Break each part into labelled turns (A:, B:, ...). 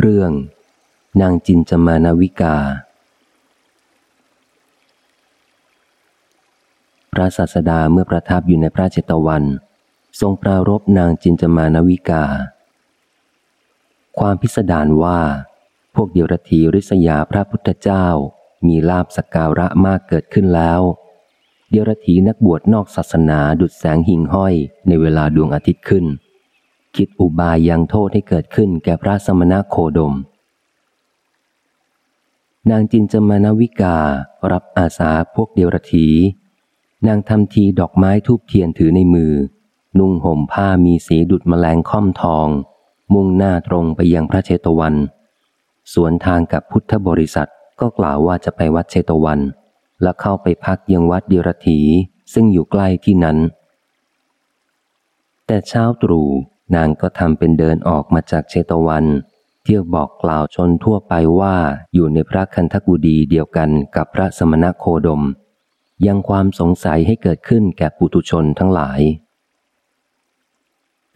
A: เรื่อง นางจินจมานาวิกา พระศาสดาเมื่อประทับอยู่ในพระเจตวัน ทรงปรารบนางจินจมานาวิกา ความพิสดารว่า พวกเดียรถีริษยาพระพุทธเจ้ามีลาบสกการะมากเกิดขึ้นแล้ว เดียรถีนักบวชนอกศาสนาดุดแสงหิ่งห้อยในเวลาดวงอาทิตย์ขึ้น คิดอุบายยังโทษให้เกิดขึ้นแก่พระสมณโคดม นางจินจมานวิกา รับอาสาพวกเดียวรถี นางทำทีดอกไม้ทูบเทียนถือในมือ นุ่งห่มผ้ามีสีดุดแมลงค่อมทอง มุ่งหน้าตรงไปยังพระเชตวัน สวนทางกับพุทธบริษัทก็กล่าวว่าจะไปวัดเชตวัน และเข้าไปพักยังวัดเดียรถีซึ่งอยู่ใกล้ที่นั้น แต่เช้าตรู่ นางก็ทำเป็นเดินออกมาจากเชตวัน เที่ยวบอกกล่าวชนทั่วไปว่าอยู่ในพระคันธกุดีเดียวกันกับพระสมณโคดม ยังความสงสัยให้เกิดขึ้นแก่ปุตุชนทั้งหลาย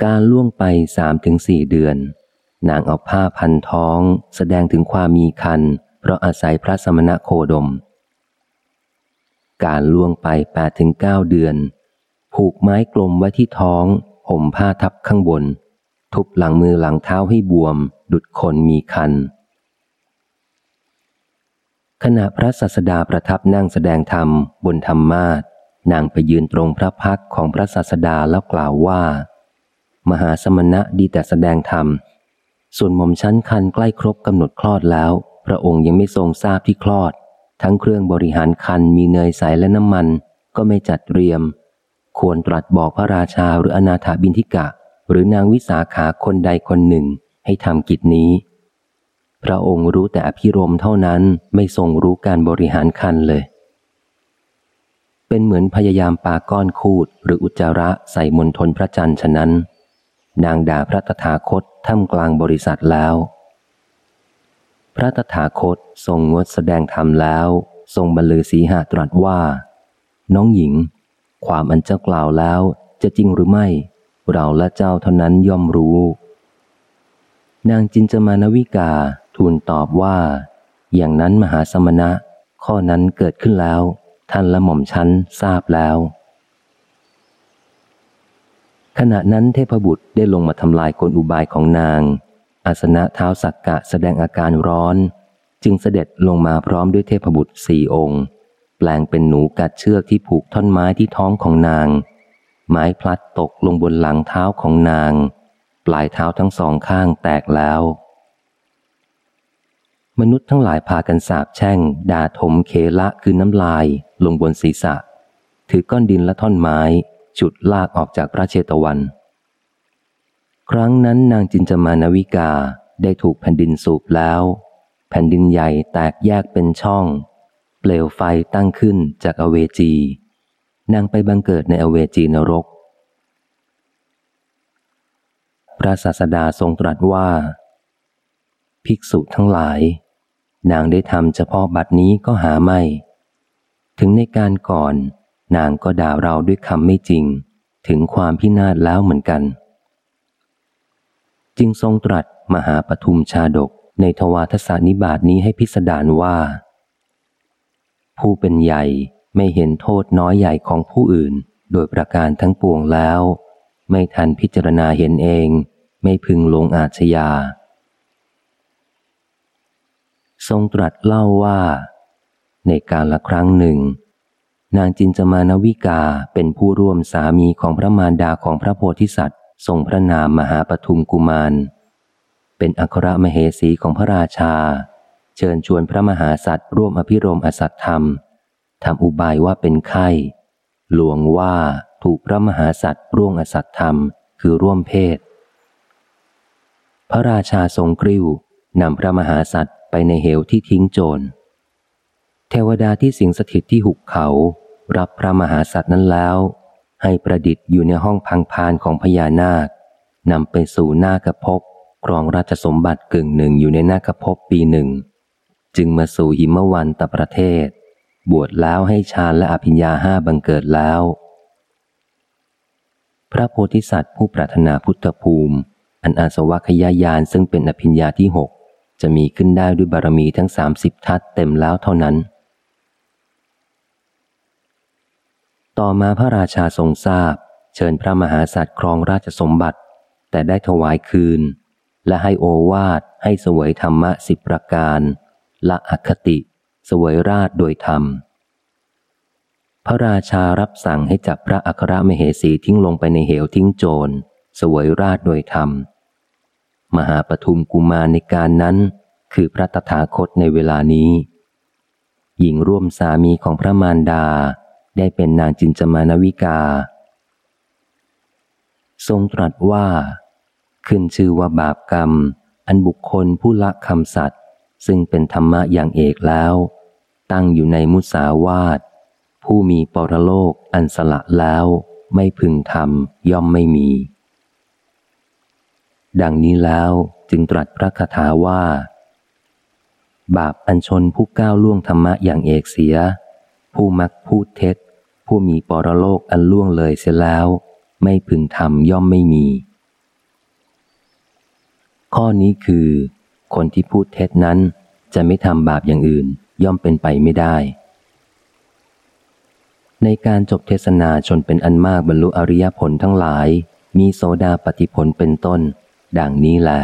A: การล่วงไปสามถึงสี่เดือน นางเอาผ้าพันท้อง แสดงถึงความมีคัน เพราะอาศัยพระสมณโคดม การล่วงไปแปดถึงเก้าเดือน ผูกไม้กลมไว้ที่ท้อง ห่มผ้าทับข้างบน ทุบหลังมือหลังเท้าให้บวม ดุดคนมีคัน ขณะพระสัสดาประทับนั่งแสดงธรรมบนธรรมาทนางไปยืนตรงพระพักของพระสัสดาแล้วกล่าวว่า มหาสมณะดีแต่แสดงธรรม ส่วนหม่อมชั้นคันใกล้ครบกำหนดคลอดแล้ว พระองค์ยังไม่ทรงทราบที่คลอด ทั้งเครื่องบริหารคันมีเนยใสและน้ำมัน ก็ไม่จัดเตรียม ควรตรัสบอกพระราชาหรืออนาถาบินทิกะ หรือนางวิสาขาคนใดคนหนึ่งให้ทำกิจนี้ พระองค์รู้แต่อภิรมเท่านั้นไม่ทรงรู้การบริหารคันเลย เป็นเหมือนพยายามปาก้อนคูดหรืออุจจาระใส่มนทนพระจันทร์ฉะนั้น นางด่าพระตถาคตท่ามกลางบริษัทแล้ว พระตถาคตทรงงดแสดงธรรมแล้ว ทรงบรรลือสีหาตรัสว่า น้องหญิง ความอันเจ้ากล่าวแล้วจะจริงหรือไม่ เราและเจ้าเท่านั้นย่อมรู้ นางจินจมานวิกาทูลตอบว่า อย่างนั้นมหาสมณะ ข้อนั้นเกิดขึ้นแล้ว ท่านละหม่อมชั้นทราบแล้ว ขณะนั้นเทพบุตรได้ลงมาทำลายกลอุบายของนาง อาสนะเท้าสักกะแสดงอาการร้อน จึงเสด็จลงมาพร้อมด้วยเทพบุตรสี่องค์ แปลงเป็นหนูกัดเชือกที่ผูกท่อนไม้ที่ท้องของนาง ไม้พลัดตกลงบนหลังเท้าของนาง ปลายเท้าทั้งสองข้างแตกแล้ว มนุษย์ทั้งหลายพากันสาบแช่ง ด่าถมเคละคือน้ำลาย ลงบนศีรษะ ถือก้อนดินและท่อนไม้ จุดลากออกจากพระเชตวัน ครั้งนั้นนางจินจมานวิกาได้ถูกแผ่นดินสูบแล้ว แผ่นดินใหญ่แตกแยกเป็นช่อง เปลวไฟตั้งขึ้นจากอเวจี นางไปบังเกิดในอเวจีนรก พระศาสดาทรงตรัสว่า ภิกษุทั้งหลาย นางได้ทำเฉพาะบัดนี้ก็หาไม่ ถึงในการก่อน นางก็ด่าเราด้วยคำไม่จริง ถึงความพินาศแล้วเหมือนกัน จึงทรงตรัสมหาปทุมชาดกในทวารทศนิบาตนี้ให้พิสดารว่า ผู้เป็นใหญ่ไม่เห็นโทษน้อยใหญ่ของผู้อื่น โดยประการทั้งปวงแล้ว ไม่ทันพิจารณาเห็นเอง ไม่พึงลงอาชญา ทรงตรัสเล่าว่า ในการละครั้งหนึ่ง นางจินจมานวิกาเป็นผู้ร่วมสามีของพระมารดาของพระโพธิสัตว์ทรงพระนามมหาปทุมกุมาร เป็นอัครมเหสีของพระราชา เชิญชวนพระมหาสัตว์ร่วมอภิรมอสัตธรรมทำอุบายว่าเป็นไข้หลวงว่าถูกพระมหาสัตว์ร่วงอสัตธรรมคือร่วมเพศ พระราชาทรงกริ้วนำพระมหาสัตว์ไปในเหวที่ทิ้งโจร เทวดาที่สิงสถิตที่หุบเขา รับพระมหาสัตว์นั้นแล้ว ให้ประดิษฐ์อยู่ในห้องพังพานของพญานาคนำไปสู่หน้ากระพบครองราชสมบัติกึ่งหนึ่งอยู่ในหน้ากระพบปีหนึ่ง จึงมาสู่หิมวันตประเทศ บวชแล้วให้ฌานและอภิญญาห้าบังเกิดแล้ว พระโพธิสัตว์ผู้ปรารถนาพุทธภูมิ อันอาสวะขยายานซึ่งเป็นอภิญญาที่หกจะมีขึ้นได้ด้วยบารมีทั้งสามสิบทัศเต็มแล้วเท่านั้น ต่อมาพระราชาทรงทราบ เชิญพระมหาสัตว์ครองราชสมบัติ แต่ได้ถวายคืน และให้โอวาทให้สวยธรรมะสิบประการ ละอคติ สวยราชโดยธรรม พระราชารับสั่งให้จับพระอัครมเหสีทิ้งลงไปในเหวทิ้งโจร สวยราชโดยธรรม มหาปทุมกุมารในการนั้น คือพระตถาคตในเวลานี้ หญิงร่วมสามีของพระมารดาได้เป็นนางจินจมานวิกา ทรงตรัสว่า ขึ้นชื่อว่าบาปกรรม อันบุคคลผู้ละคำสัตว์ ซึ่งเป็นธรรมะอย่างเอกแล้ว ตั้งอยู่ในมุสาวาทผู้มีปรโลกอันสละแล้วไม่พึงทำย่อมไม่มี ดังนี้แล้วจึงตรัสพระคาถาว่า บาปอันชนผู้ก้าวล่วงธรรมะอย่างเอกเสีย ผู้มักพูดเท็จ ผู้มีปรโลกอันล่วงเลยเสียแล้ว ไม่พึงทำย่อมไม่มี ข้อนี้คือ คนที่พูดเท็จนั้นจะไม่ทำบาปอย่างอื่นย่อมเป็นไปไม่ได้ ในการจบเทศนาชนเป็นอันมากบรรลุอริยผลทั้งหลาย มีโสดาปฏิผลเป็นต้น ดังนี้แหละ